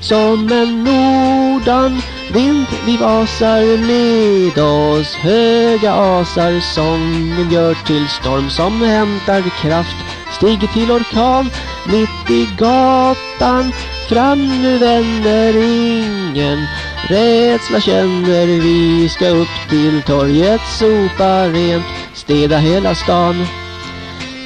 som en nordan Vind vi vasar med oss. Höga asar sången gör till storm som hämtar kraft. Stiger till orkan mitt i gatan. Fram nu vänner ingen Rädsla känner vi ska upp till torget Sopa rent, städa hela stan.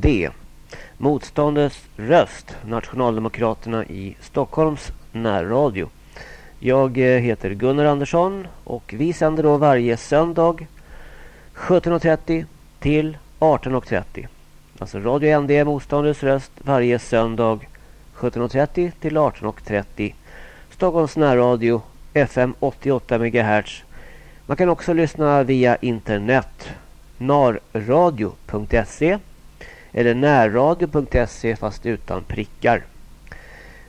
D, Motståndets röst, Nationaldemokraterna i Stockholms närradio. Jag eh, heter Gunnar Andersson och vi sänder då varje söndag 17.30 till 18.30. Alltså Radio ND Motståndets röst varje söndag 17.30 till 18.30. Stockholms närradio FM 88 MHz. Man kan också lyssna via internet narradio.se eller närradio.se fast utan prickar.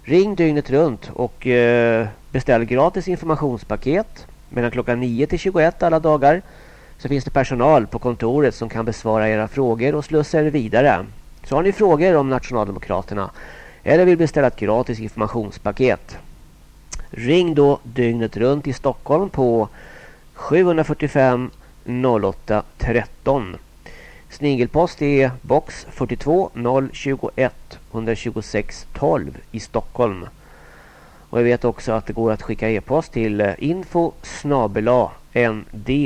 Ring dygnet runt och eh, beställ gratis informationspaket mellan klockan 9 till 21 alla dagar. Så finns det personal på kontoret som kan besvara era frågor och slussa er vidare. Så har ni frågor om Nationaldemokraterna eller vill beställa ett gratis informationspaket. Ring då dygnet runt i Stockholm på 745 08 13. Snigelpost är box 42 021 126 12 i Stockholm. Och jag vet också att det går att skicka e-post till eh, info nd.se.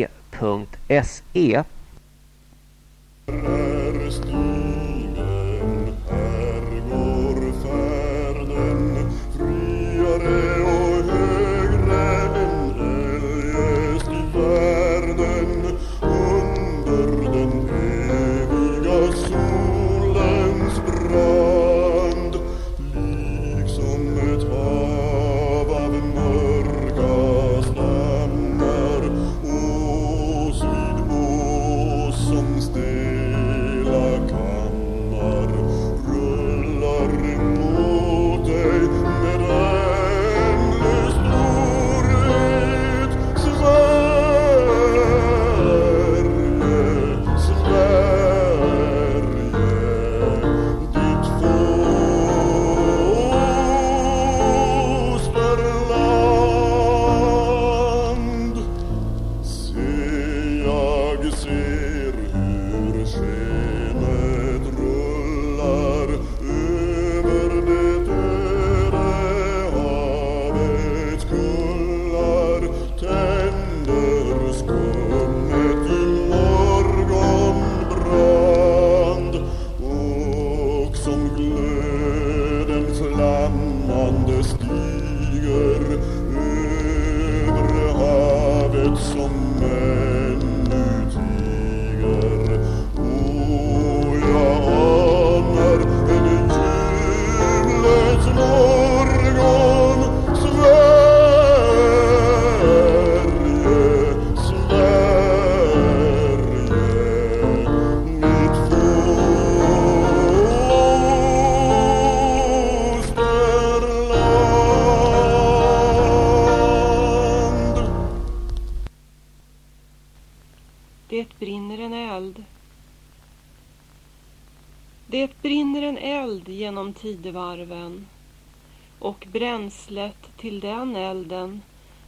bränslet till den elden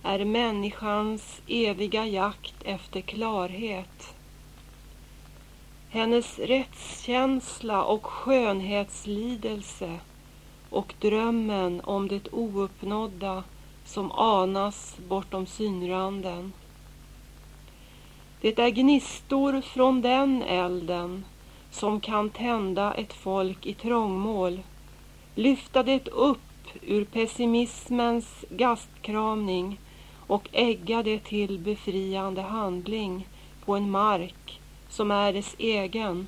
är människans eviga jakt efter klarhet. Hennes rättskänsla och skönhetslidelse och drömmen om det ouppnådda som anas bortom synranden. Det är gnistor från den elden som kan tända ett folk i trångmål lyfta det upp ur pessimismens gastkramning och ägga det till befriande handling på en mark som är dess egen.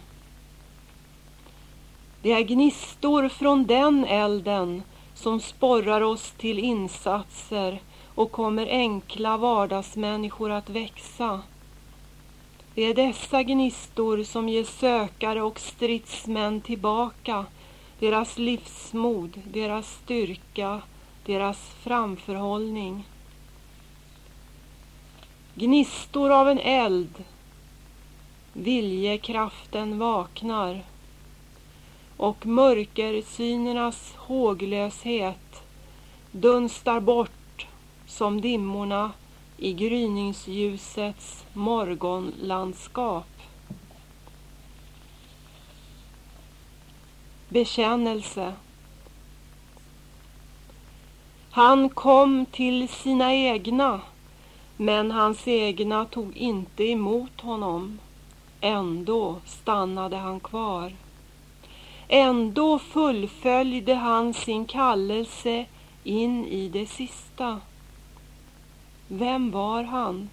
Det är gnistor från den elden som sporrar oss till insatser och kommer enkla vardagsmänniskor att växa. Det är dessa gnistor som ger sökare och stridsmän tillbaka deras livsmod, deras styrka, deras framförhållning. Gnistor av en eld, viljekraften vaknar och mörkersynernas håglöshet dunstar bort som dimmorna i gryningsljusets morgonlandskap. Bekännelse. Han kom till sina egna, men hans egna tog inte emot honom. Ändå stannade han kvar. Ändå fullföljde han sin kallelse in i det sista. Vem var han?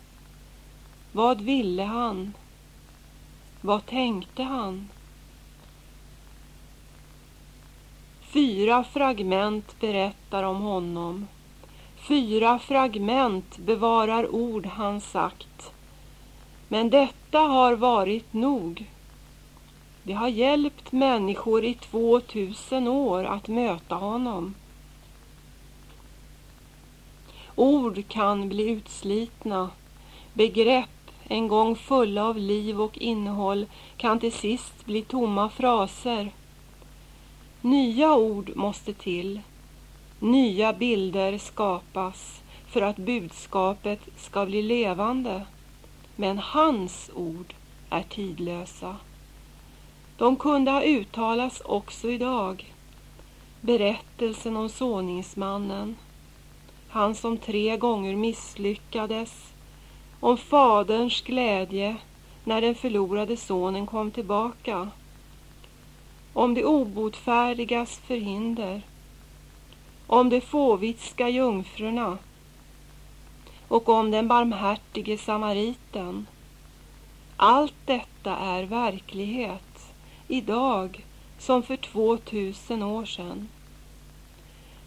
Vad ville han? Vad tänkte han? Fyra fragment berättar om honom. Fyra fragment bevarar ord han sagt. Men detta har varit nog. Det har hjälpt människor i 2000 år att möta honom. Ord kan bli utslitna. Begrepp, en gång fulla av liv och innehåll, kan till sist bli tomma fraser. Nya ord måste till. Nya bilder skapas för att budskapet ska bli levande. Men hans ord är tidlösa. De kunde ha uttalats också idag. Berättelsen om såningsmannen, han som tre gånger misslyckades, om faderns glädje när den förlorade sonen kom tillbaka, om de obotfärdigas förhinder, om de fåvitska jungfrurna och om den barmhärtige samariten. Allt detta är verklighet, idag som för 2000 år sedan.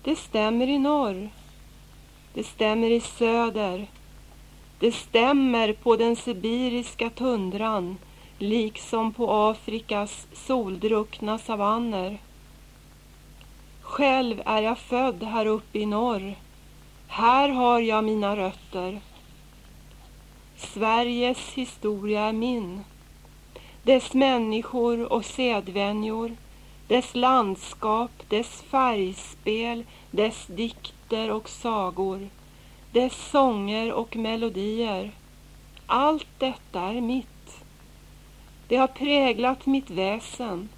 Det stämmer i norr, det stämmer i söder, det stämmer på den sibiriska tundran liksom på Afrikas soldruckna savanner. Själv är jag född här uppe i norr. Här har jag mina rötter. Sveriges historia är min. Dess människor och sedvänjor, dess landskap, dess färgspel, dess dikter och sagor, dess sånger och melodier. Allt detta är mitt. Det har präglat mitt väsen.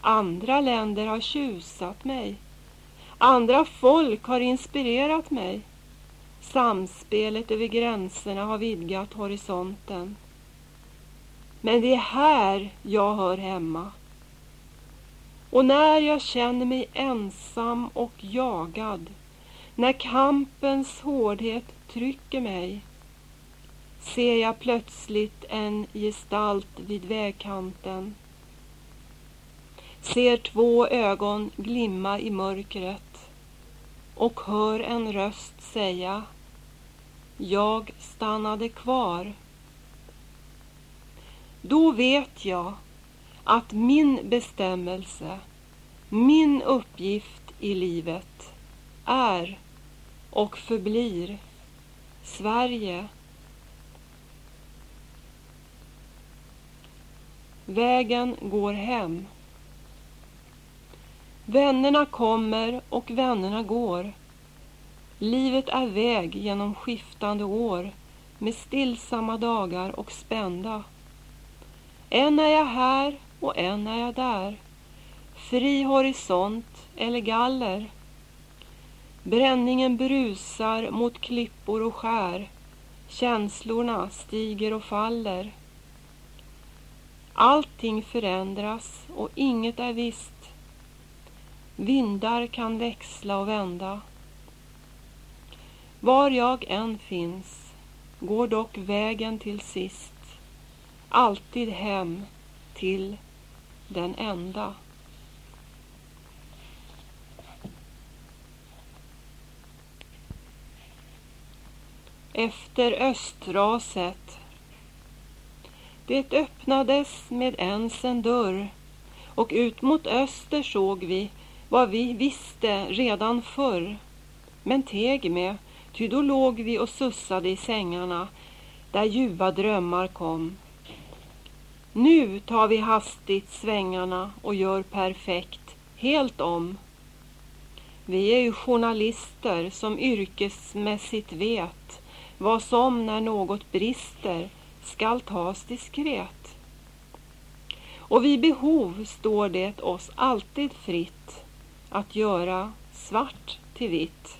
Andra länder har tjusat mig. Andra folk har inspirerat mig. Samspelet över gränserna har vidgat horisonten. Men det är här jag hör hemma. Och när jag känner mig ensam och jagad, när kampens hårdhet trycker mig, ser jag plötsligt en gestalt vid vägkanten. Ser två ögon glimma i mörkret och hör en röst säga Jag stannade kvar. Då vet jag att min bestämmelse, min uppgift i livet är och förblir Sverige. Vägen går hem. Vännerna kommer och vännerna går. Livet är väg genom skiftande år med stillsamma dagar och spända. Än är jag här och än är jag där. Fri horisont eller galler. Bränningen brusar mot klippor och skär. Känslorna stiger och faller. Allting förändras och inget är visst. Vindar kan växla och vända. Var jag än finns går dock vägen till sist alltid hem till den enda. Efter östraset. Det öppnades med ens en dörr och ut mot öster såg vi vad vi visste redan förr, men teg med, ty då låg vi och sussade i sängarna där ljuva drömmar kom. Nu tar vi hastigt svängarna och gör perfekt, helt om. Vi är ju journalister som yrkesmässigt vet vad som när något brister skall tas diskret. Och vid behov står det oss alltid fritt att göra svart till vitt.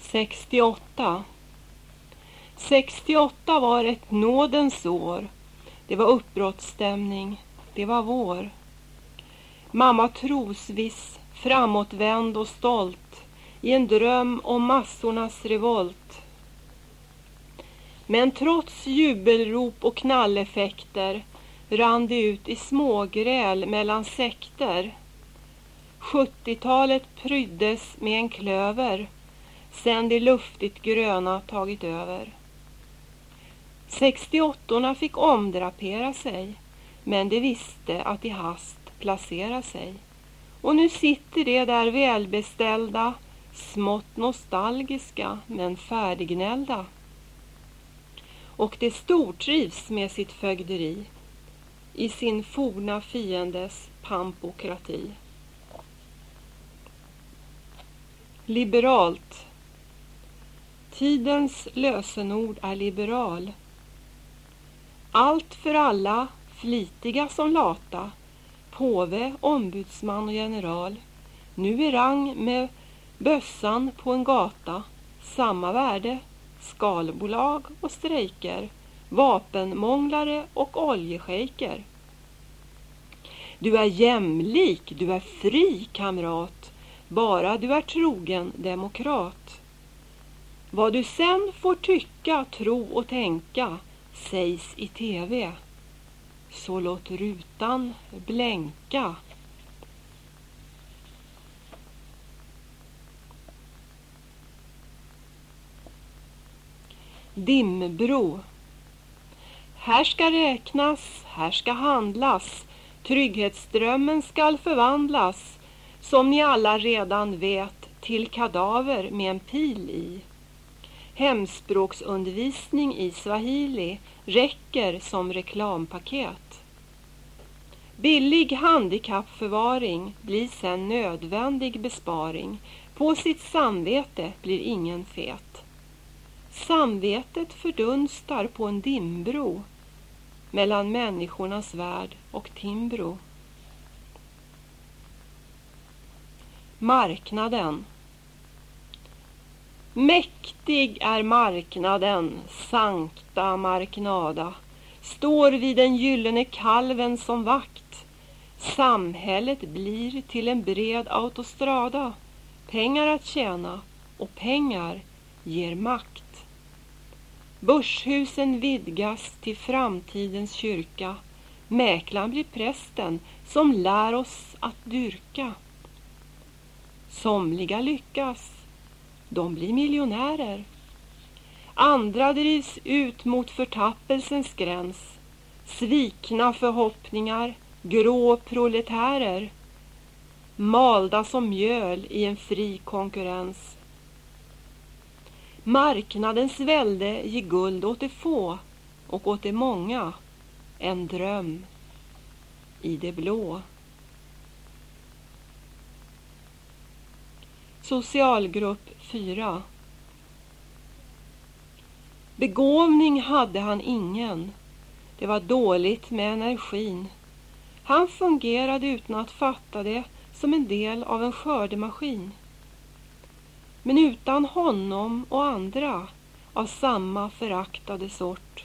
Sextioåtta. 68 var ett nådens år. Det var uppbrottsstämning. Det var vår. Mamma trosviss, framåtvänd och stolt i en dröm om massornas revolt. Men trots jubelrop och knalleffekter rann det ut i smågräl mellan sekter. 70-talet pryddes med en klöver sen det luftigt gröna tagit över. 68 fick omdrapera sig men de visste att i hast placera sig. Och nu sitter de där välbeställda, smått nostalgiska men färdignällda. Och de stortrivs med sitt fögderi i sin forna fiendes pampokrati. Liberalt. Tidens lösenord är liberal. Allt för alla, flitiga som lata, påve, ombudsman och general. Nu i rang med bössan på en gata, samma värde, skalbolag och strejker, vapenmånglare och oljeshejker. Du är jämlik, du är fri kamrat, bara du är trogen demokrat. Vad du sen får tycka, tro och tänka sägs i TV. Så låt rutan blänka. Dimbro. Här ska räknas, här ska handlas. Trygghetsdrömmen skall förvandlas, som ni alla redan vet, till kadaver med en pil i. Hemspråksundervisning i swahili räcker som reklampaket. Billig handikappförvaring blir sen nödvändig besparing. På sitt samvete blir ingen fet. Samvetet fördunstar på en dimbro mellan människornas värld och Timbro. Marknaden Mäktig är marknaden, Sankta Marknada, står vid den gyllene kalven som vakt. Samhället blir till en bred autostrada, pengar att tjäna och pengar ger makt. Börshusen vidgas till framtidens kyrka. Mäklaren blir prästen som lär oss att dyrka. Somliga lyckas de blir miljonärer. Andra drivs ut mot förtappelsens gräns. Svikna förhoppningar, grå proletärer. Malda som mjöl i en fri konkurrens. Marknadens välde ger guld åt de få och åt de många en dröm i det blå. Socialgrupp 4 Begåvning hade han ingen. Det var dåligt med energin. Han fungerade utan att fatta det som en del av en skördemaskin. Men utan honom och andra av samma föraktade sort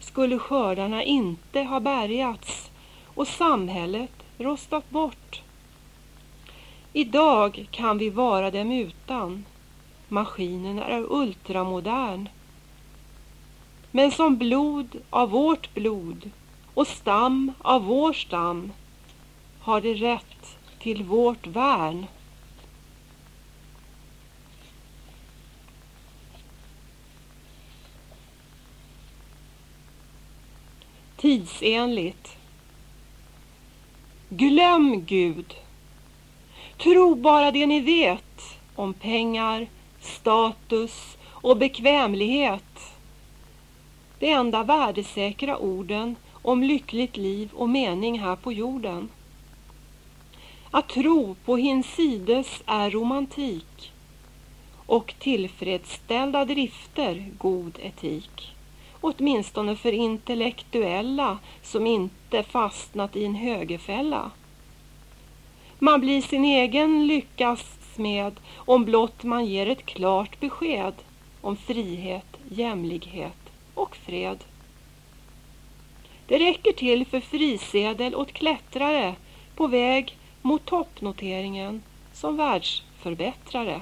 skulle skördarna inte ha bärgats och samhället rostat bort. Idag kan vi vara dem utan. Maskinen är ultramodern. Men som blod av vårt blod och stam av vår stam har det rätt till vårt värn. Tidsenligt. Glöm Gud Tro bara det ni vet om pengar, status och bekvämlighet. De enda värdesäkra orden om lyckligt liv och mening här på jorden. Att tro på hinsides är romantik och tillfredsställda drifter god etik. Åtminstone för intellektuella som inte fastnat i en högerfälla. Man blir sin egen lyckas smed om blott man ger ett klart besked om frihet, jämlikhet och fred. Det räcker till för frisedel åt klättrare på väg mot toppnoteringen som världsförbättrare.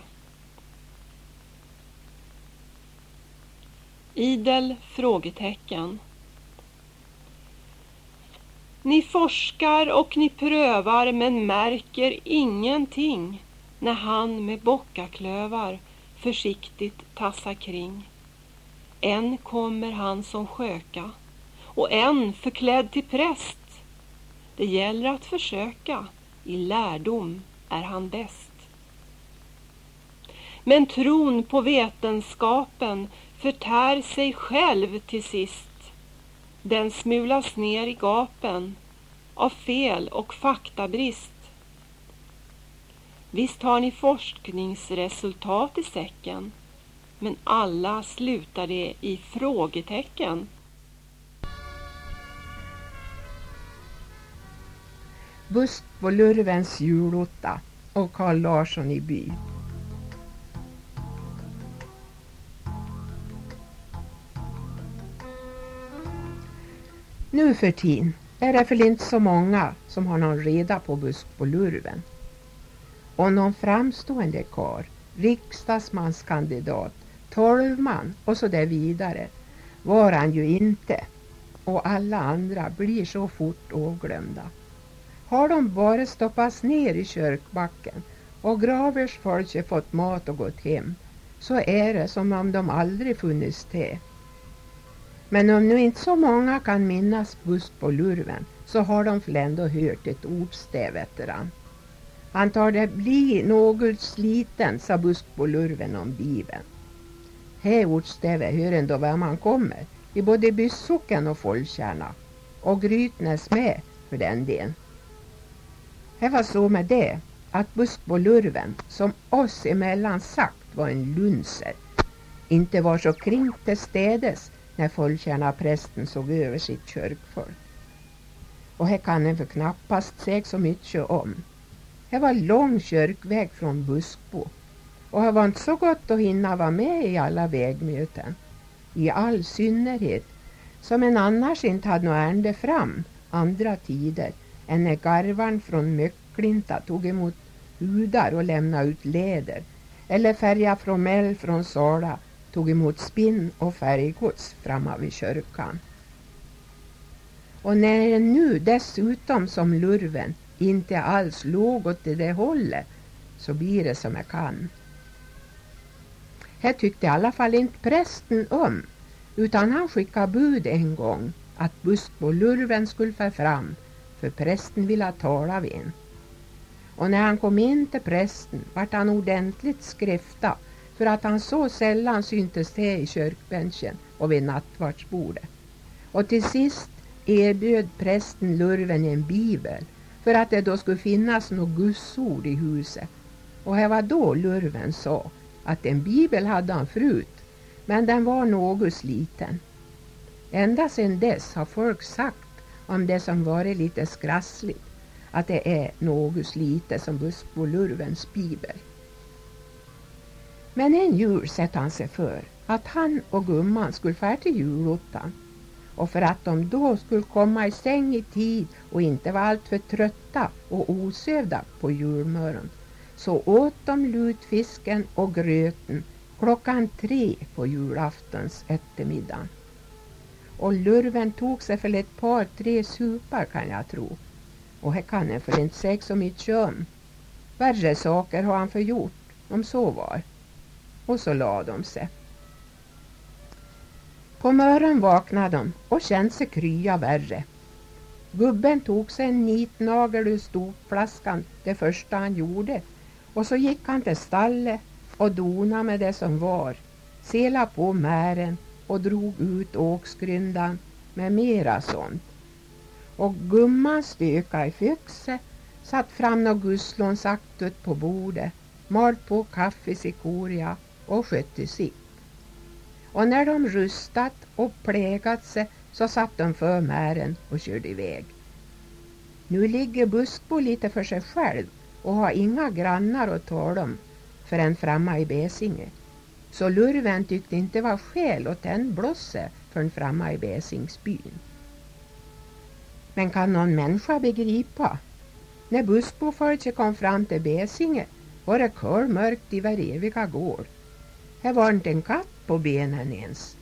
Idel frågetecken. Ni forskar och ni prövar men märker ingenting när han med bockaklövar försiktigt tassar kring. En kommer han som sköka och en förklädd till präst. Det gäller att försöka, i lärdom är han bäst. Men tron på vetenskapen förtär sig själv till sist. Den smulas ner i gapen av fel och faktabrist. Visst har ni forskningsresultat i säcken men alla slutar det i frågetecken. Bust på Lurvens julotta och Carl Larsson i by. Nu för tiden är det väl inte så många som har någon reda på busk på lurven. Och någon framstående kar, riksdagsmanskandidat, tolvman och så där vidare var han ju inte. Och alla andra blir så fort åglömda. Har de bara stoppats ner i kyrkbacken och gravers folk fått mat och gått hem så är det som om de aldrig funnits till. Men om nu inte så många kan minnas Bust på lurven så har de väl ändå hört ett ordstäv efter han. Han tar det bli något sliten, sa Bust på lurven om Bibeln. Här ordstävet hör ändå var man kommer, i både Byssocken och Follkärna, och Grytnäs med för den delen. Det var så med det att Bust på lurven, som oss emellan sagt var en lunser, inte var så kring till städes när Follkärna prästen såg över sitt kyrkfolk. Och här kan en för knappast säga så mycket om. Det var lång kyrkväg från Buskbo och det var inte så gott att hinna vara med i alla vägmöten. I all synnerhet som en annars inte hade något ärende fram andra tider än när garvan från Möcklinta tog emot hudar och lämnade ut läder eller färja från Mell från Sala tog emot spinn och färggods framme vid kyrkan. Och när den nu dessutom som lurven inte alls låg åt det hållet så blir det som jag kan. Här tyckte i alla fall inte prästen om utan han skickade bud en gång att buskbolurven skulle få fram för prästen ville tala vid en. Och när han kom in till prästen vart han ordentligt skräfta för att han så sällan syntes till i kyrkbänken och vid nattvardsbordet. Och till sist erbjöd prästen lurven en bibel för att det då skulle finnas något gudsord i huset. Och det var då lurven sa att en bibel hade han förut men den var något liten. Ända sedan dess har folk sagt om det som varit lite skrassligt att det är något lite som Buskbolurvens bibel. Men en jul sätter han sig för att han och gumman skulle färd till julottan och för att de då skulle komma i säng i tid och inte vara alltför trötta och osövda på julmorgon så åt de lutfisken och gröten klockan tre på julaftons eftermiddag. Och lurven tog sig för ett par tre supar kan jag tro. Och här kan en för inte säga så mycket om. Värre saker har han förgjort, om så var. Och så la de sig. På morgonen vaknade de och kände sig krya värre. Gubben tog sig en nitnagel ur stopflaskan det första han gjorde och så gick han till stallet och dona med det som var, sela på mären och drog ut åksgryndan med mera sånt. Och gumman stöka i fyxet, satt fram något gusslonsaktigt på bordet, malt på kaffe i sikoria och skötte sitt. Och när de rustat och plägat sig så satt de för mären och körde iväg. Nu ligger Buskbo lite för sig själv och har inga grannar att tala om förrän framma i Besinge. Så lurven tyckte inte var skäl att tända blåse förrän framma i Bäsingsbyn. Men kan någon människa begripa? När bussbofolket kom fram till Bäsinge var det kolmörkt i var eviga gård. Här var inte en katt på benen ens.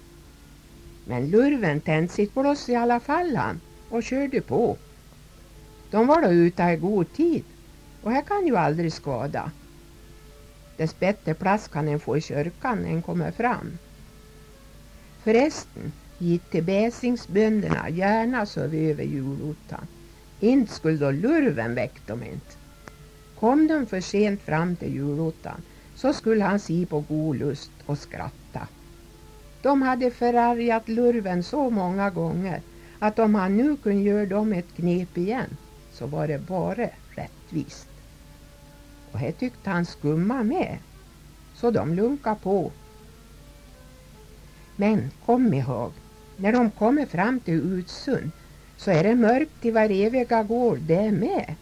Men lurven tände sitt blås i alla fall han och körde på. De var då ute i god tid och här kan ju aldrig skada. Dess bättre plats kan en få i kyrkan när en kommer fram. Förresten gick till bäsingsbönderna gärna sov över julottan. Inte skulle då lurven väckt dem inte. Kom de för sent fram till julottan så skulle han se på god lust och skratta. De hade förargat lurven så många gånger att om han nu kunde göra dem ett knep igen så var det bara rättvist. Och här tyckte han skumma med. Så de lunkade på. Men kom ihåg, när de kommer fram till Utsund så är det mörkt i var eviga gård det med.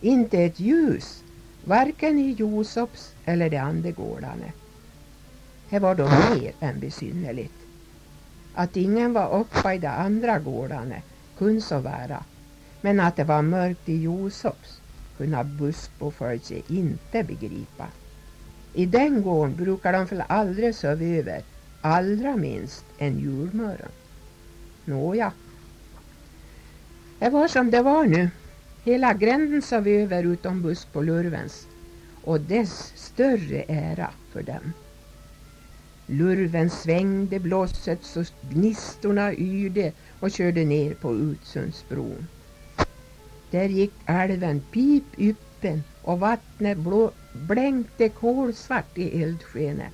Inte ett ljus, varken i Josops eller de andra gårdarna. Det var då mer än besynnerligt. Att ingen var uppe i de andra gårdarna kunde så vara, men att det var mörkt i Josops kunna bussbofolket inte begripa. I den gården brukar de väl aldrig sova över, allra minst en julmorgon. Nåja. Det var som det var nu. Hela gränden sov över utom busk på Lurvens och dess större ära för dem. Lurven svängde blåset så gnistorna yrde och körde ner på Utsundsbron. Där gick älven pip yppen och vattnet blå, blänkte kolsvart i eldskenet.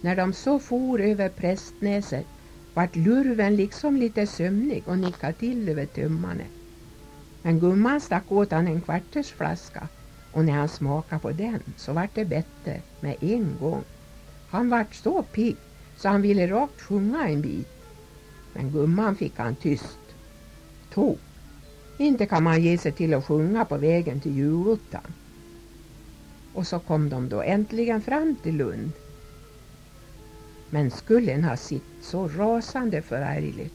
När de så for över Prästnäset vart lurven liksom lite sömnig och nickade till över tömmarna. Men gumman stack åt han en kvarters flaska och när han smakade på den så vart det bättre med en gång. Han vart så pigg så han ville rakt sjunga en bit. Men gumman fick han tyst. Tog. Inte kan man ge sig till att sjunga på vägen till julottan. Och så kom de då äntligen fram till Lund. Men skulle en ha sitt så rasande förargligt.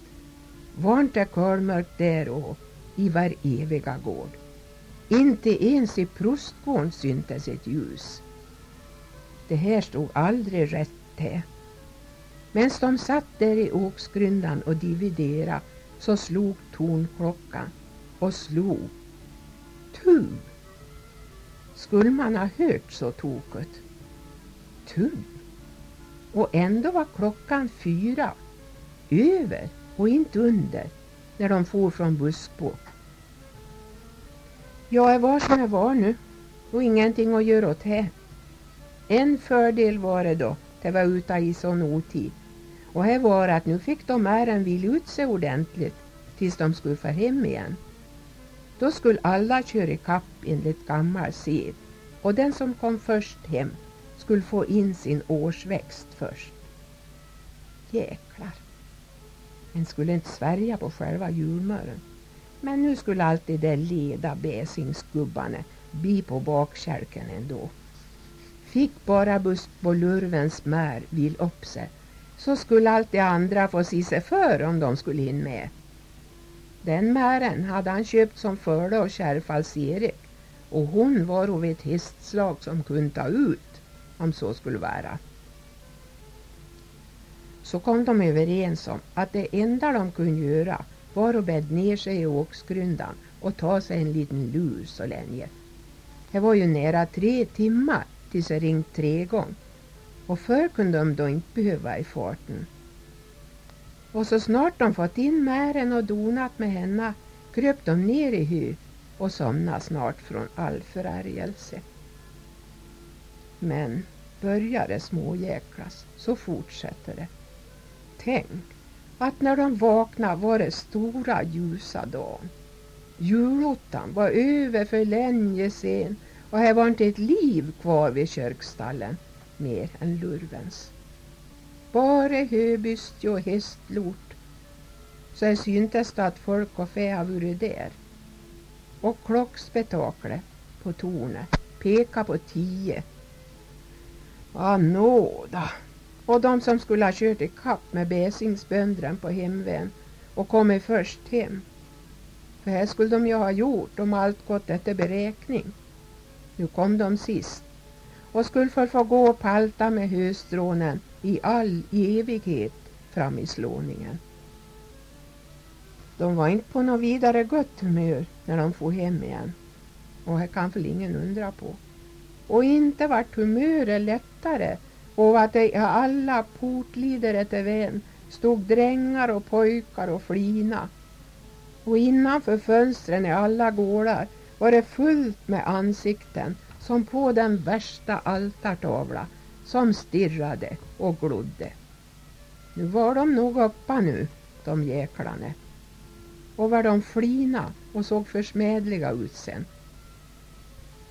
Var inte kolmörkt där och i var eviga gård. Inte ens i prostgården syntes ett ljus. Det här stod aldrig rätt till. Medan de satt där i åksgryndan och dividerade så slog tornklockan och slog. tum! Skulle man ha hört så tokigt? Tum! Och ändå var klockan fyra, över och inte under, när de for från Bussbo. Jag är var som jag var nu och ingenting att göra åt det. En fördel var det då, det var ute i sån otid. Och här var att nu fick de ären vila ut sig ordentligt tills de skulle få hem igen. Då skulle alla köra kapp enligt gammal sed och den som kom först hem skulle få in sin årsväxt först. Jäklar. En skulle inte svärja på själva julmören. Men nu skulle alltid det leda bäsingsgubbarna bli på bakkälken ändå. Fick bara buskbolurvens mär vil upp sig så skulle allt det andra få se sig för om de skulle in med. Den mären hade han köpt som förde och Kärrfalls-Erik och hon var av ett hästslag som kunde ta ut om så skulle vara. Så kom de överens om att det enda de kunde göra var att bädda ner sig i åksgryndan och ta sig en liten lur så länge. Det var ju nära tre timmar tills det ringt tre gånger och förr kunde de då inte behöva i farten. Och så snart de fått in mären och donat med henne kröp de ner i hy och somnade snart från all förargelse. Men börjar det småjäklas så fortsätter det. Tänk att när de vaknade var det stora ljusa dagen. Julottan var över för länge sen och här var inte ett liv kvar vid kyrkstallen mer än lurvens. Bara höbyst och hästlort så här syntes det att folk och fä har varit där. Och klockspektaklet på tornet pekade på tio. Ah, nåda, och de som skulle ha kört i kapp med bäsingsböndren på hemväg och kommit först hem. För här skulle de ju ha gjort om allt gått efter beräkning. Nu kom de sist och skulle för få gå och palta med höstrånen i all evighet fram i slåningen. De var inte på något vidare gott humör när de får hem igen. Och här kan väl ingen undra på. Och inte vart humöret lättare och att i alla portlider efter vän stod drängar och pojkar och flina. Och innanför fönstren i alla gårdar var det fullt med ansikten som på den värsta altartavla som stirrade och glodde. Nu var de nog uppa nu, de jäklarna. Och var de flina och såg försmädliga ut sen.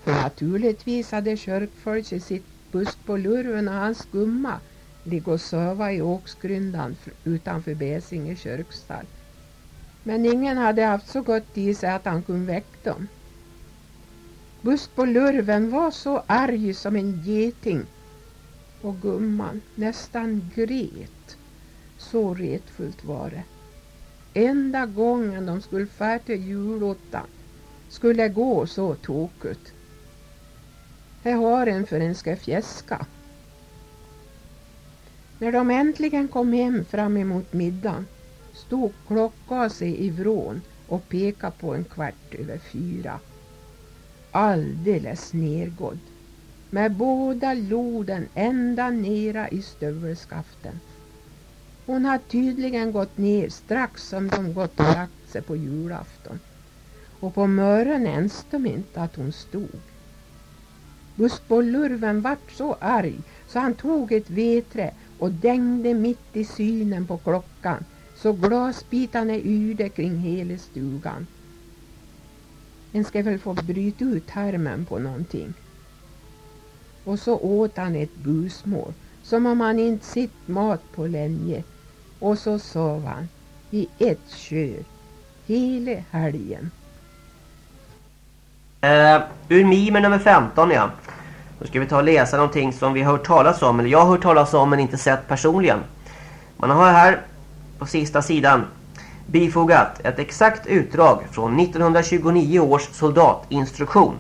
För naturligtvis hade kyrkfolket sitt bust på lurven och hans gumma ligg och söva i åksgryndan utanför Bäsinge kyrkstall. Men ingen hade haft så gott i sig att han kunde väcka dem. Bust på lurven var så arg som en geting och gumman nästan gret. Så retfullt var det. Enda gången de skulle färd till julottan skulle gå så tokigt. Här har en för en ska fjäska. När de äntligen kom hem fram emot middagen stod klockan i vrån och pekade på en kvart över fyra. Alldeles nergådd med båda loden ända nera i stövelskaften. Hon har tydligen gått ner strax som de gått och lagt sig på julafton. Och på morgonen ens de inte att hon stod. Buskbollurven vart så arg så han tog ett vedträ och dängde mitt i synen på klockan så glasbitarna yrde kring hela stugan. En ska väl få bryta ut härmen på någonting. Och så åt han ett busmål som om han inte sitt mat på länge och så sov han i ett kör hela helgen. Uh, ur mimer nummer 15 ja. Då ska vi ta och läsa någonting som vi har hört talas om. Eller jag har hört talas om men inte sett personligen. Man har här på sista sidan bifogat ett exakt utdrag från 1929 års soldatinstruktion.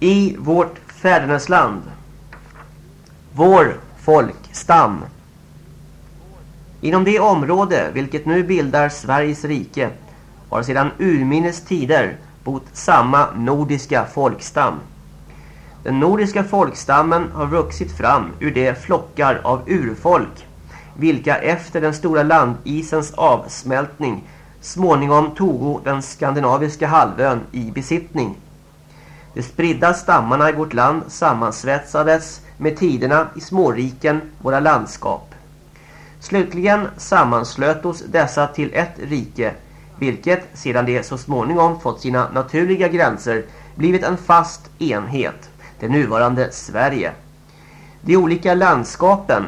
I vårt fädernesland. Vår folkstam. Inom det område vilket nu bildar Sveriges rike har sedan urminnes tider bott samma nordiska folkstam. Den nordiska folkstammen har vuxit fram ur de flockar av urfolk vilka efter den stora landisens avsmältning småningom tog den skandinaviska halvön i besittning. De spridda stammarna i vårt land sammansvetsades med tiderna i småriken, våra landskap. Slutligen sammanslötos dessa till ett rike, vilket sedan det så småningom fått sina naturliga gränser blivit en fast enhet, det nuvarande Sverige. De olika landskapen,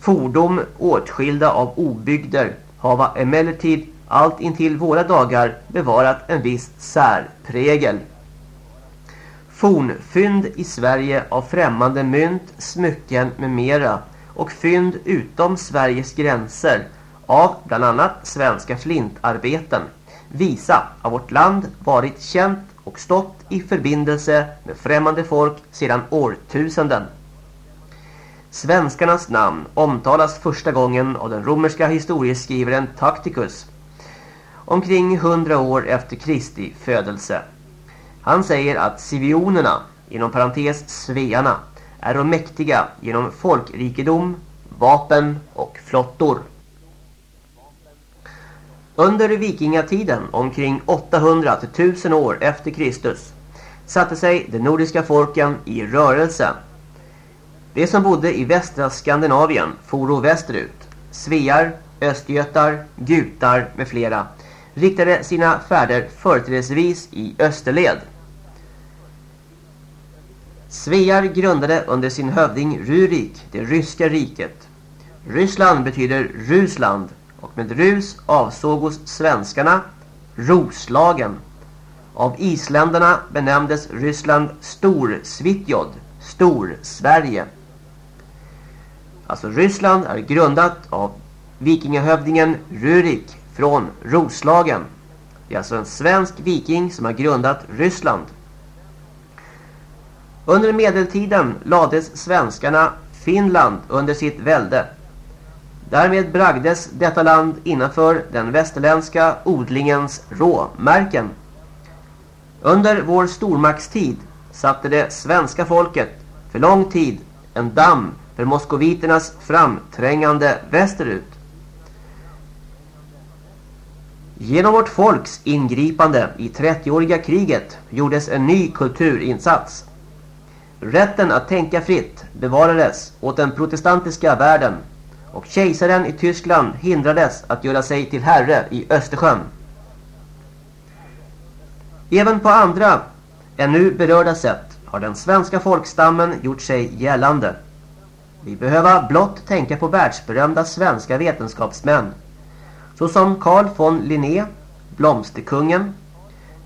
fordom åtskilda av obygder, hava emellertid allt intill våra dagar bevarat en viss särprägel. Fornfynd i Sverige av främmande mynt, smycken med mera och fynd utom Sveriges gränser av bland annat svenska flintarbeten visa att vårt land varit känt och stått i förbindelse med främmande folk sedan årtusenden. Svenskarnas namn omtalas första gången av den romerska historieskrivaren Tacticus omkring hundra år efter Kristi födelse. Han säger att civionerna, inom parentes svearna, är mäktiga genom folkrikedom, vapen och flottor. Under vikingatiden, omkring 800 till 1000 år efter Kristus, satte sig de nordiska folken i rörelse. De som bodde i västra Skandinavien foro västerut. Svear, östgötar, gutar med flera riktade sina färder företrädesvis i österled. Svear grundade under sin hövding Rurik det ryska riket. Ryssland betyder Rusland och med Rus avsågos svenskarna Roslagen. Av isländarna benämndes Ryssland Storsvitjod, Stor-Sverige. alltså Ryssland, är grundat av vikingahövdingen Rurik från Roslagen. Det är alltså en svensk viking som har grundat Ryssland. Under medeltiden lades svenskarna Finland under sitt välde. Därmed bragdes detta land innanför den västerländska odlingens råmärken. Under vår stormaktstid satte det svenska folket för lång tid en damm för moskoviternas framträngande västerut. Genom vårt folks ingripande i 30-åriga kriget gjordes en ny kulturinsats. Rätten att tänka fritt bevarades åt den protestantiska världen och kejsaren i Tyskland hindrades att göra sig till herre i Östersjön. Även på andra än nu berörda sätt har den svenska folkstammen gjort sig gällande. Vi behöver blott tänka på världsberömda svenska vetenskapsmän såsom Carl von Linné, Blomsterkungen,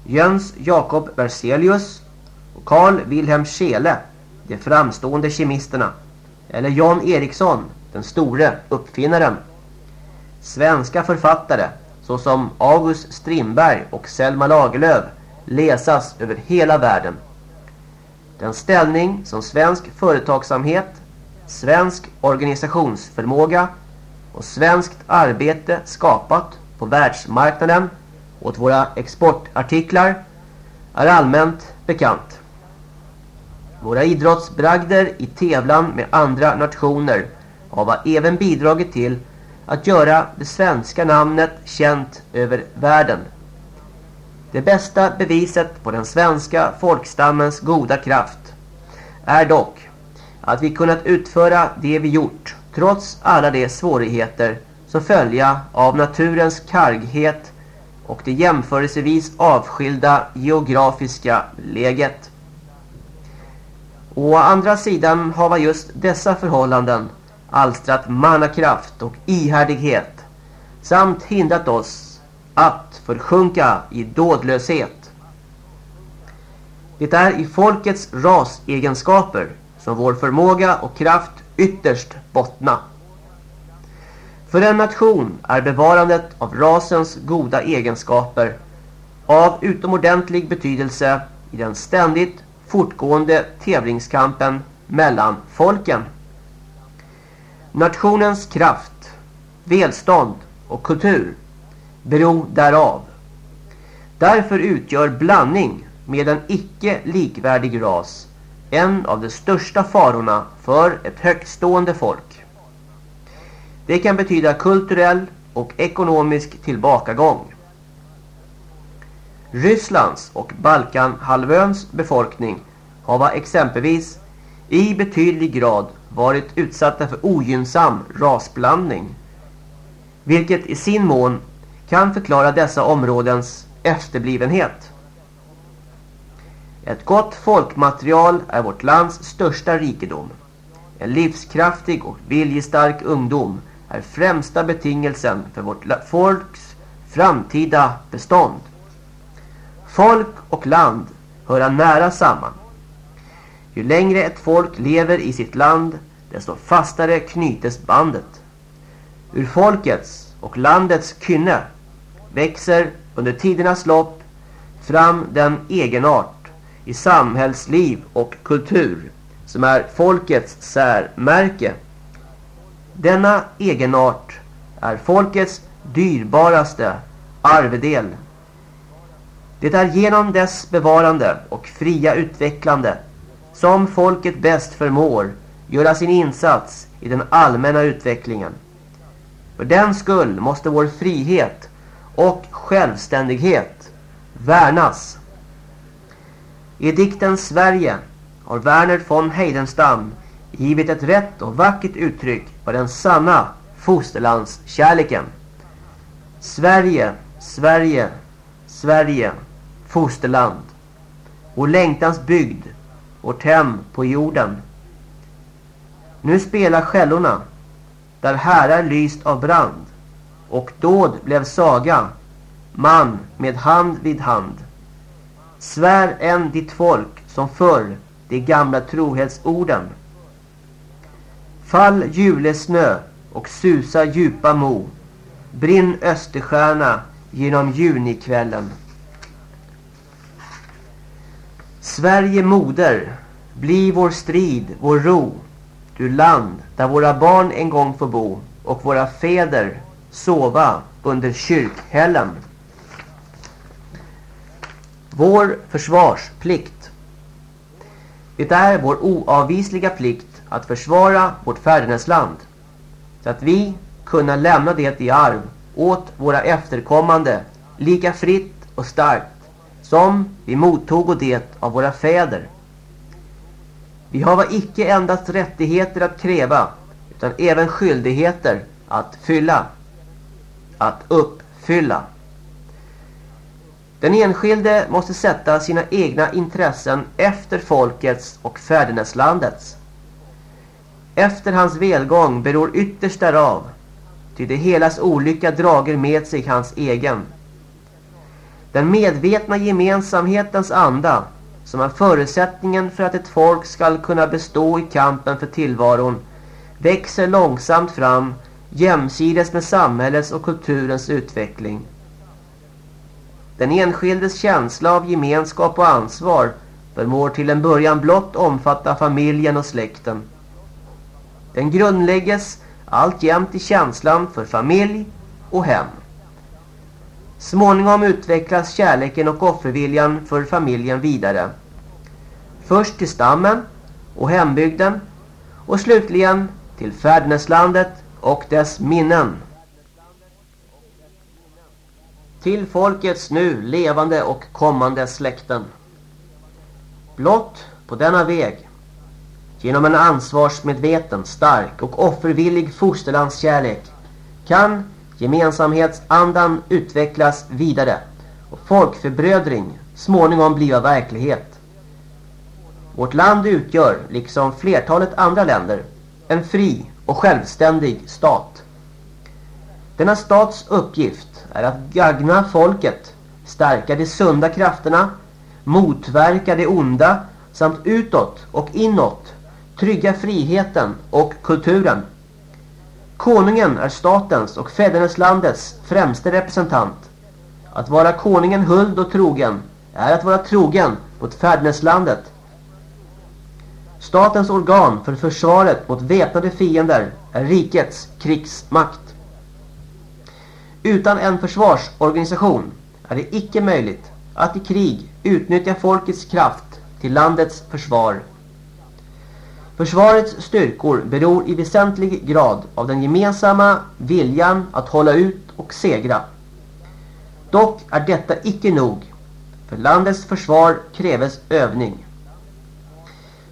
Jöns Jakob Berzelius och Carl Wilhelm Scheele, de framstående kemisterna, eller John Eriksson, den store uppfinnaren. Svenska författare såsom August Strindberg och Selma Lagerlöf läsas över hela världen. Den ställning som svensk företagsamhet, svensk organisationsförmåga och svenskt arbete skapat på världsmarknaden åt våra exportartiklar är allmänt bekant. Våra idrottsbragder i tävlan med andra nationer har även bidragit till att göra det svenska namnet känt över världen. Det bästa beviset på den svenska folkstammens goda kraft är dock att vi kunnat utföra det vi gjort trots alla de svårigheter som följa av naturens karghet och det jämförelsevis avskilda geografiska läget. Å andra sidan har just dessa förhållanden alstrat mannakraft och ihärdighet samt hindrat oss att försjunka i dådlöshet. Det är i folkets rasegenskaper som vår förmåga och kraft ytterst bottna. För en nation är bevarandet av rasens goda egenskaper av utomordentlig betydelse i den ständigt fortgående tävlingskampen mellan folken. Nationens kraft, välstånd och kultur beror därav. Därför utgör blandning med en icke likvärdig ras en av de största farorna för ett högtstående folk. Det kan betyda kulturell och ekonomisk tillbakagång. Rysslands och Balkanhalvöns befolkning har exempelvis i betydlig grad varit utsatta för ogynnsam rasblandning. Vilket i sin mån kan förklara dessa områdens efterblivenhet. Ett gott folkmaterial är vårt lands största rikedom. En livskraftig och viljestark ungdom är främsta betingelsen för vårt folks framtida bestånd. Folk och land hör nära samman. Ju längre ett folk lever i sitt land, desto fastare knytes bandet. Ur folkets och landets kynne växer under tidernas lopp fram den egenart i samhällsliv och kultur som är folkets särmärke. Denna egenart är folkets dyrbaraste arvedel. Det är genom dess bevarande och fria utvecklande som folket bäst förmår göra sin insats i den allmänna utvecklingen. För den skull måste vår frihet och självständighet värnas. I dikten Sverige har Werner von Heidenstam givit ett rätt och vackert uttryck på den sanna fosterlandskärleken. Sverige, Sverige, Sverige, fosterland. Vår längtans bygd, vårt hem på jorden. Nu spelar skällorna, där härar lyst av brand, och dåd blev saga, man med hand vid hand. Svär än ditt folk som förr de gamla trohetsorden. Fall julesnö och susa djupa mo. Brinn Österstjärna genom junikvällen. Sverige moder, bli vår strid, vår ro. Du land där våra barn en gång får bo och våra fäder sova under kyrkhällen. Vår försvarsplikt. Det är vår oavvisliga plikt att försvara vårt fädernesland så att vi kunna lämna det i arv åt våra efterkommande lika fritt och starkt som vi mottog det av våra fäder. Vi har icke endast rättigheter att kräva utan även skyldigheter att fylla, att uppfylla. Den enskilde måste sätta sina egna intressen efter folkets och fäderneslandets. Efter hans välgång beror ytterst därav, ty det helas olycka drager med sig hans egen. Den medvetna gemensamhetens anda, som är förutsättningen för att ett folk skall kunna bestå i kampen för tillvaron, växer långsamt fram jämsides med samhällets och kulturens utveckling. Den enskildes känsla av gemenskap och ansvar förmår till en början blott omfatta familjen och släkten. Den grundlägges alltjämt i känslan för familj och hem. Småningom utvecklas kärleken och offerviljan för familjen vidare. Först till stammen och hembygden och slutligen till färdneslandet och dess minnen. Till folkets nu levande och kommande släkten. Blott på denna väg, genom en ansvarsmedveten, stark och offervillig fosterlandskärlek kan gemensamhetsandan utvecklas vidare och folkförbrödring småningom bliva verklighet. Vårt land utgör, liksom flertalet andra länder, en fri och självständig stat. Denna stats uppgift är att gagna folket, stärka de sunda krafterna, motverka det onda samt utåt och inåt trygga friheten och kulturen. Konungen är statens och fäderneslandets främste representant. Att vara konungen huld och trogen är att vara trogen mot fäderneslandet. Statens organ för försvaret mot väpnade fiender är rikets krigsmakt. Utan en försvarsorganisation är det icke möjligt att i krig utnyttja folkets kraft till landets försvar. Försvarets styrkor beror i väsentlig grad av den gemensamma viljan att hålla ut och segra. Dock är detta icke nog. För landets försvar kräves övning.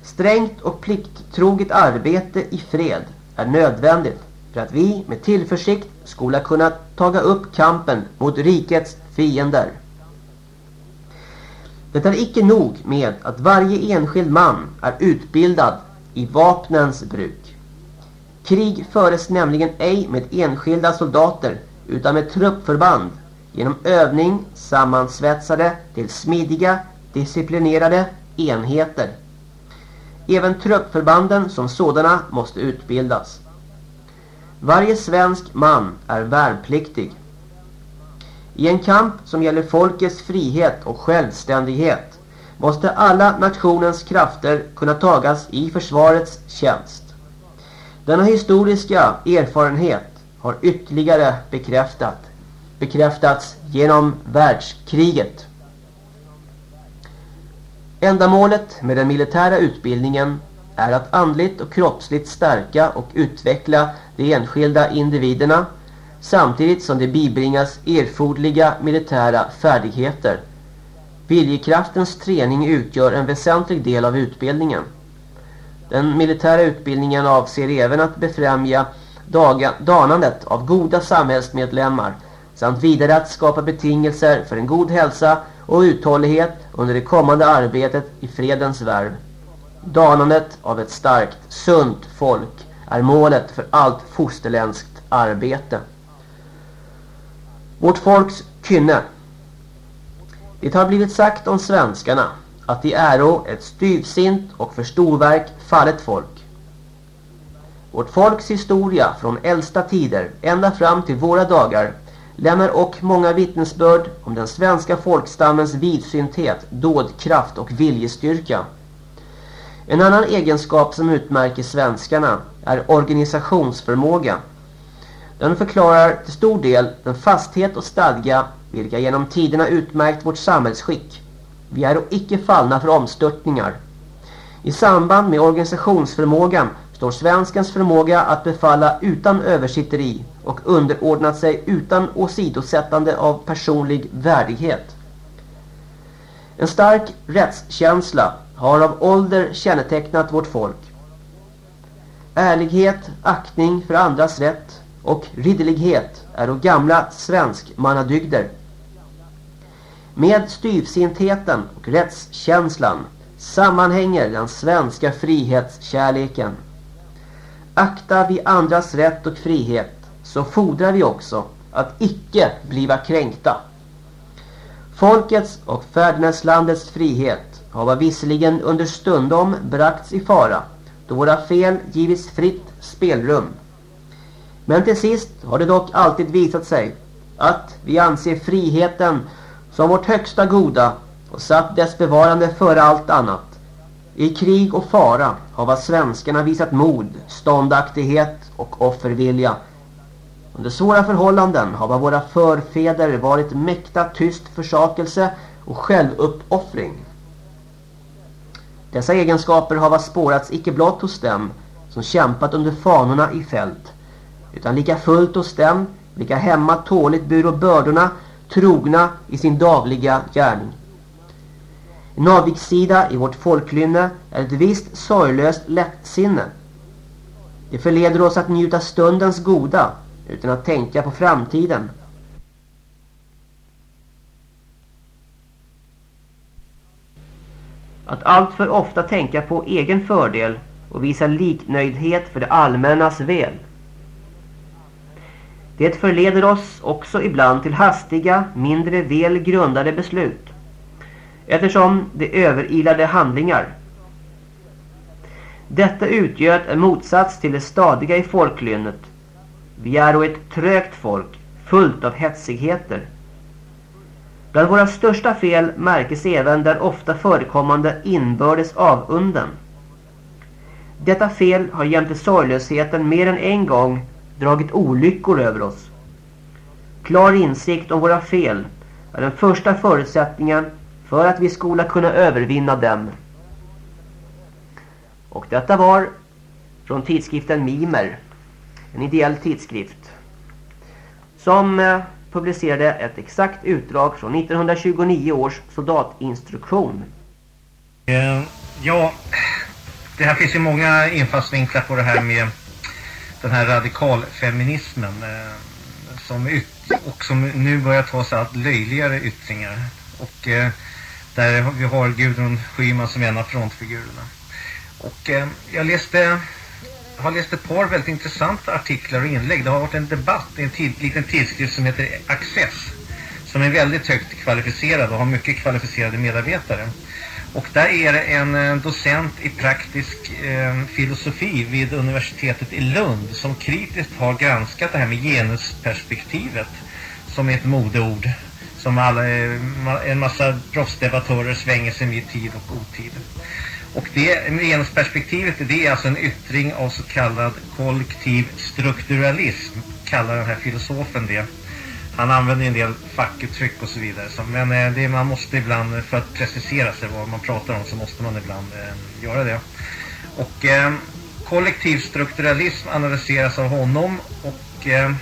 Strängt och plikttroget arbete i fred är nödvändigt för att vi med tillförsikt skola kunna taga upp kampen mot rikets fiender. Det är icke nog med att varje enskild man är utbildad i vapnens bruk. Krig föres nämligen ej med enskilda soldater utan med truppförband genom övning sammansvetsade till smidiga, disciplinerade enheter. Även truppförbanden som sådana måste utbildas. Varje svensk man är värnpliktig. I en kamp som gäller folkets frihet och självständighet måste alla nationens krafter kunna tagas i försvarets tjänst. Denna historiska erfarenhet har ytterligare bekräftat, bekräftats genom världskriget. Ändamålet med den militära utbildningen är att andligt och kroppsligt stärka och utveckla de enskilda individerna samtidigt som det bibringas erforderliga militära färdigheter Viljekraftens träning utgör en väsentlig del av utbildningen. Den militära utbildningen avser även att befrämja daga, danandet av goda samhällsmedlemmar samt vidare att skapa betingelser för en god hälsa och uthållighet under det kommande arbetet i fredens värv. Danandet av ett starkt, sunt folk är målet för allt fosterländskt arbete. Vårt folks kynne det har blivit sagt om svenskarna att de äro ett styvsint och för storverk fallet folk. Vårt folks historia från äldsta tider ända fram till våra dagar lämnar och många vittnesbörd om den svenska folkstammens vidsynthet, dådkraft och viljestyrka. En annan egenskap som utmärker svenskarna är organisationsförmåga. Den förklarar till stor del den fasthet och stadga vilka genom tiderna utmärkt vårt samhällsskick. Vi är icke fallna för omstörtningar. I samband med organisationsförmågan står svenskens förmåga att befalla utan översitteri och underordnat sig utan åsidosättande av personlig värdighet. En stark rättskänsla har av ålder kännetecknat vårt folk. Ärlighet, aktning för andras rätt och ridderlighet är då gamla svenskmannadygder. Med styvsintheten och rättskänslan sammanhänger den svenska frihetskärleken. Akta vi andras rätt och frihet så fordrar vi också att icke bliva kränkta. Folkets och färdnäslandets frihet har visserligen under stundom bragts i fara då våra fel givits fritt spelrum. Men till sist har det dock alltid visat sig att vi anser friheten som vårt högsta goda och satt dess bevarande före allt annat. I krig och fara har vad svenskarna visat mod, ståndaktighet och offervilja. Under svåra förhållanden har våra förfäder varit mäkta tyst försakelse och självuppoffring. Dessa egenskaper har spårats icke blott hos dem som kämpat under fanorna i fält, utan lika fullt hos dem vilka hemma tåligt bur och bördorna trogna i sin dagliga gärning. En avigsida i vårt folklynne är ett visst sorglöst lättsinne. Det förleder oss att njuta stundens goda utan att tänka på framtiden. Att allt för ofta tänka på egen fördel och visa liknöjdhet för det allmännas väl. Det förleder oss också ibland till hastiga, mindre väl grundade beslut eftersom det överilade handlingar. Detta utgör en motsats till det stadiga i folklynnet. Vi är då ett trögt folk, fullt av hetsigheter. Bland våra största fel märkes även den ofta förekommande inbördes avunden. Detta fel har jämte sorglösheten mer än en gång dragit olyckor över oss. Klar insikt om våra fel är den första förutsättningen för att vi skulle kunna övervinna dem. Och detta var från tidskriften Mimer, en ideell tidskrift, som eh, publicerade ett exakt utdrag från 1929 års soldatinstruktion. Eh, ja, det här finns ju många infallsvinklar på det här med den här radikalfeminismen eh, som ut, och som nu börjar ta sig allt löjligare yttringar. Och eh, där vi har Gudrun Schyman som en av frontfigurerna. Och eh, jag läste har läst ett par väldigt intressanta artiklar och inlägg. Det har varit en debatt i en tid, liten tidskrift som heter Access. Som är väldigt högt kvalificerad och har mycket kvalificerade medarbetare. Och där är det en eh, docent i praktisk eh, filosofi vid universitetet i Lund som kritiskt har granskat det här med genusperspektivet som är ett modeord som alla, eh, en massa proffsdebattörer svänger sig med i tid och otid. Och det genusperspektivet det är alltså en yttring av så kallad kollektiv strukturalism kallar den här filosofen det. Han använder en del fackuttryck och så vidare. Så, men eh, det, man måste ibland, för att precisera sig vad man pratar om så måste man ibland eh, göra det. Och eh, kollektiv strukturalism analyseras av honom och eh,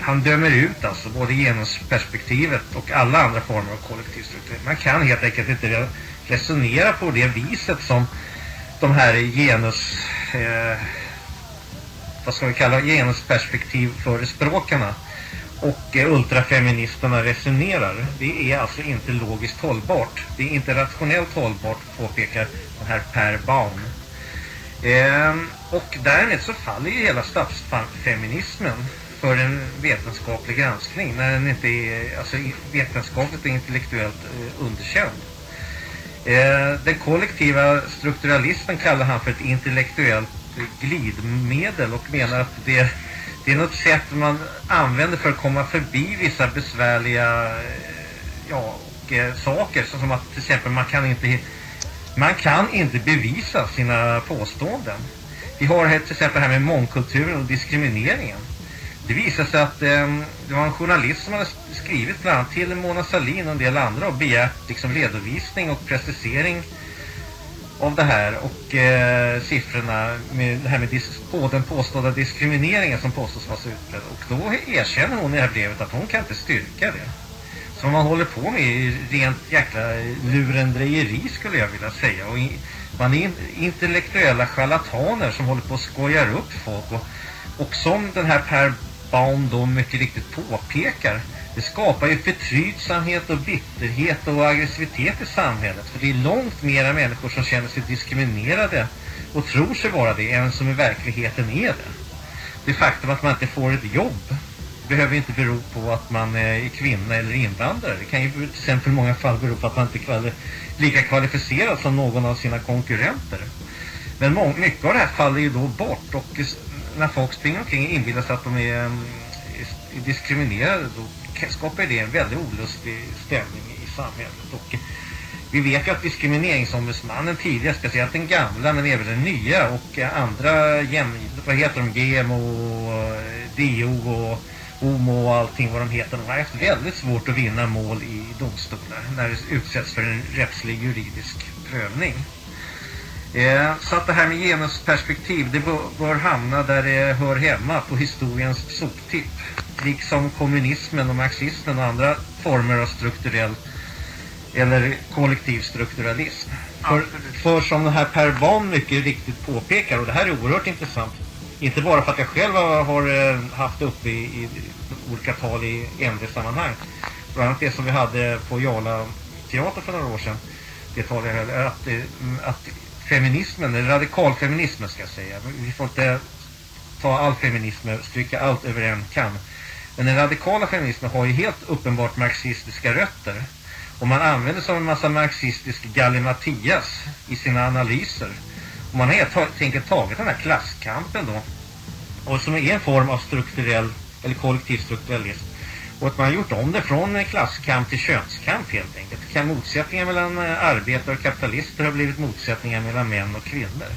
han dömer ut alltså både genusperspektivet och alla andra former av kollektiv struktur. Man kan helt enkelt inte resonera på det viset som de här genus eh, vad ska vi kalla genusperspektiv förespråkarna och eh, ultrafeministerna resonerar. Det är alltså inte logiskt hållbart. Det är inte rationellt hållbart, påpekar den här Per Baum. Ehm, och därmed så faller ju hela statsfeminismen för en vetenskaplig granskning när den inte är alltså, vetenskapligt och intellektuellt eh, underkänd. Ehm, den kollektiva strukturalismen kallar han för ett intellektuellt glidmedel och menar att det, det är något sätt man använder för att komma förbi vissa besvärliga eh, ja, och, eh, saker. Som att till exempel man kan inte man kan inte bevisa sina påståenden. Vi har till exempel här med mångkulturen och diskrimineringen. Det visar sig att eh, det var en journalist som hade skrivit bland annat till Mona Salin och en del andra och begärt liksom, redovisning och precisering av det här och eh, siffrorna med det här med på den påstådda diskrimineringen som påstås vara så utbredd. Och då erkänner hon i det här brevet att hon kan inte styrka det. Så man håller på med är rent jäkla lurendrejeri skulle jag vilja säga. Och man är intellektuella charlataner som håller på att skojar upp folk. Och, och som den här Per Baum då mycket riktigt påpekar det skapar ju förtrytsamhet och bitterhet och aggressivitet i samhället. För det är långt mera människor som känner sig diskriminerade och tror sig vara det än som i verkligheten är det. Det faktum att man inte får ett jobb behöver inte bero på att man eh, är kvinna eller invandrare. Det kan ju till exempel i många fall bero på att man inte är lika kvalificerad som någon av sina konkurrenter. Men mycket av det här faller ju då bort och när folk springer omkring och inbillar sig att de är, mm, är diskriminerade då skapar det en väldigt olustig stämning i samhället. Och vi vet ju att diskrimineringsombudsmannen tidigare, speciellt den gamla men även den nya och andra, vad heter de, GMO, DO och Homo och allting vad de heter. De har haft väldigt svårt att vinna mål i domstolar när det utsätts för en rättslig juridisk prövning. Eh, så att det här med genusperspektiv det bör, hamna där det hör hemma på historiens soptipp. Liksom kommunismen och marxismen och andra former av strukturell eller kollektiv strukturalism. För, för som den här Per Bahn mycket riktigt påpekar, och det här är oerhört intressant, inte bara för att jag själv har eh, haft uppe i, i olika tal i ämnessammanhang. Bland annat det som vi hade på Jala teater för några år sedan. Det talet jag höll, att, eh, att feminismen, eller radikalfeminismen ska jag säga. Vi får inte ta all feminism och stryka allt över en kam. Men den radikala feminismen har ju helt uppenbart marxistiska rötter. Och man använder sig av en massa marxistisk gallimatias i sina analyser. Och man har helt enkelt tagit den här klasskampen då. Och som är en form av strukturell eller kollektiv strukturalism. Och att man har gjort om det från klasskamp till könskamp helt enkelt. Kan motsättningar mellan eh, arbetare och kapitalister har blivit motsättningar mellan män och kvinnor.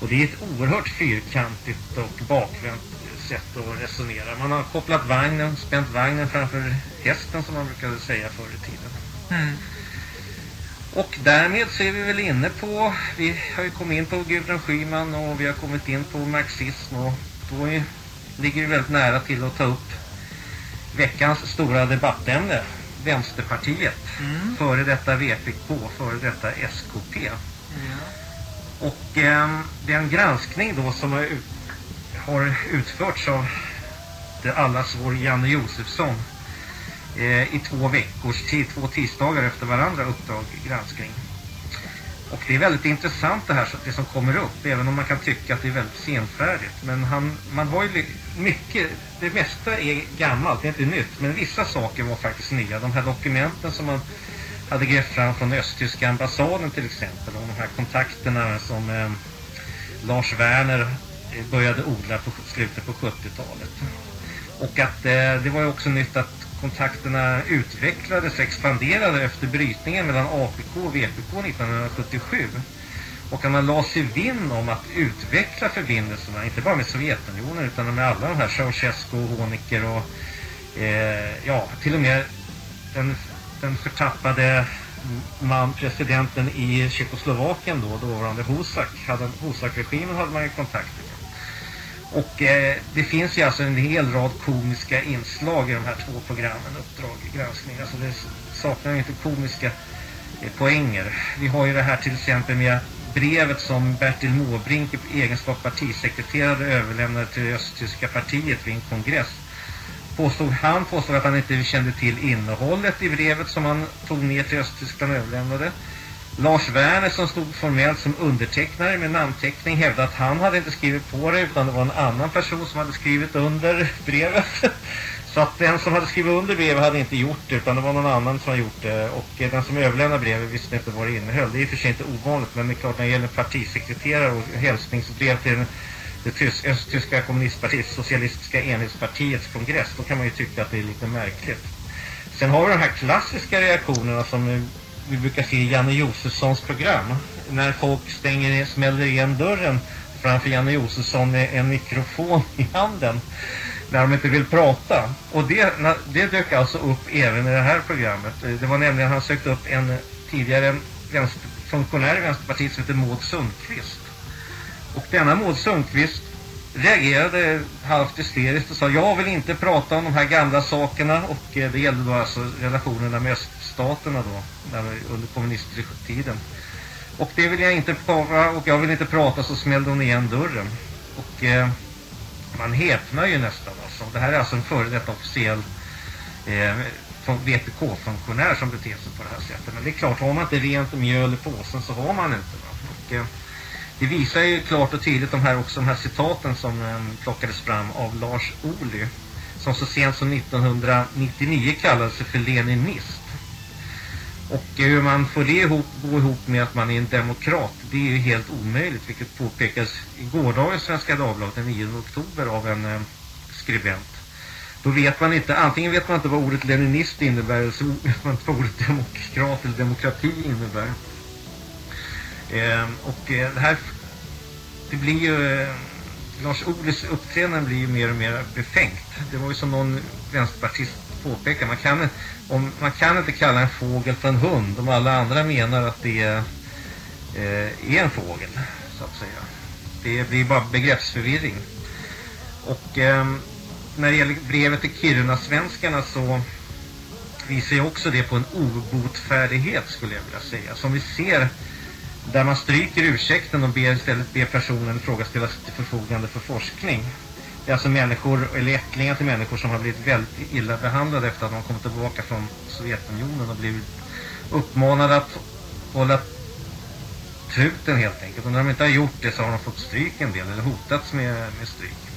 Och det är ett oerhört fyrkantigt och bakvänt sätt att resonera. Man har kopplat vagnen, spänt vagnen framför hästen som man brukade säga förr i tiden. Mm. Och därmed så är vi väl inne på, vi har ju kommit in på Gudrun Schyman och vi har kommit in på marxism och då är, ligger det väldigt nära till att ta upp veckans stora debattämne, Vänsterpartiet, mm. före detta VPK, före detta SKP. Mm. Och eh, den granskning då som har, ut, har utförts av det allas vår Janne Josefsson eh, i två veckors tid, två tisdagar efter varandra uppdrag granskning. Och det är väldigt intressant det här det som kommer upp, även om man kan tycka att det är väldigt senfärdigt. Men han, man har ju mycket, det mesta är gammalt, det är inte nytt, men vissa saker var faktiskt nya. De här dokumenten som man hade grävt fram från östtyska ambassaden till exempel, och de här kontakterna som eh, Lars Werner eh, började odla på slutet på 70-talet. Och att eh, det var ju också nytt att kontakterna utvecklades och expanderade efter brytningen mellan APK och VPK 1977. Och att man la sig vinn om att utveckla förbindelserna, inte bara med Sovjetunionen utan med alla de här Ceausescu, Honecker och eh, ja, till och med den, den förtappade man, presidenten i Tjeckoslovakien då, dåvarande Husak, hade, Husak-regimen hade man ju kontakt med. Och eh, det finns ju alltså en hel rad komiska inslag i de här två programmen, uppdrag och granskning. Alltså det saknar ju inte komiska eh, poänger. Vi har ju det här till exempel med brevet som Bertil Måbrink i egenskap partisekreterare överlämnade till östtyska partiet vid en kongress. Påstod, han påstod att han inte kände till innehållet i brevet som han tog ner till Östtyskland och överlämnade. Lars Werner som stod formellt som undertecknare med namnteckning hävdade att han hade inte skrivit på det utan det var en annan person som hade skrivit under brevet. Så att den som hade skrivit under brevet hade inte gjort det utan det var någon annan som hade gjort det. Och den som överlämnade brevet visste inte vad det innehöll. Det är i och för sig inte ovanligt men det är klart när det gäller partisekreterare och hälsningsbrev till det östtyska kommunistpartiets, socialistiska enhetspartiets kongress. Då kan man ju tycka att det är lite märkligt. Sen har vi de här klassiska reaktionerna som vi brukar se i Janne Josefssons program. När folk stänger, smäller igen dörren framför Janne Josefsson med en mikrofon i handen när de inte vill prata. Och det, det dök alltså upp även i det här programmet. Det var nämligen han sökte upp en tidigare vänster, funktionär i Vänsterpartiet som heter Maud Sundqvist. Och denna Maud Sundqvist reagerade halvt hysteriskt och sa jag vill inte prata om de här gamla sakerna och eh, det gällde då alltså relationerna med öststaterna då under kommunisttiden. Och det vill jag inte prata och jag vill inte prata så smällde hon igen dörren. Och eh, man häpnar ju nästan alltså. Det här är alltså en före detta officiell eh, VPK-funktionär som beter sig på det här sättet. Men det är klart, har man inte rent mjöl i påsen så har man inte. Va? Och, eh, det visar ju klart och tydligt de här, också, de här citaten som ehm, plockades fram av Lars Ohly som så sent som 1999 kallade sig för leninist. Och eh, hur man får det ihop, gå ihop med att man är en demokrat, det är ju helt omöjligt, vilket påpekas i gårdagens Svenska Dagbladet den 9 oktober av en eh, skribent. Då vet man inte, antingen vet man inte vad ordet leninist innebär eller så vet man inte vad ordet demokrat eller demokrati innebär. Eh, och eh, det här, det blir ju, eh, Lars Ohlys uppträdande blir ju mer och mer befängt. Det var ju som någon vänsterpartist påpekar, man kan, om, man kan inte kalla en fågel för en hund om alla andra menar att det är, eh, är en fågel, så att säga. Det blir bara begreppsförvirring. Och eh, när det gäller brevet till Kiruna-svenskarna så visar ju också det på en obotfärdighet skulle jag vilja säga. Som vi ser där man stryker ursäkten och ber istället ber personen fråga ställas till förfogande för forskning. Det är alltså människor, eller ättlingar till människor som har blivit väldigt illa behandlade efter att de kommit tillbaka från Sovjetunionen och blivit uppmanade att hålla truten helt enkelt. Och när de inte har gjort det så har de fått stryk en del eller hotats med, med stryk.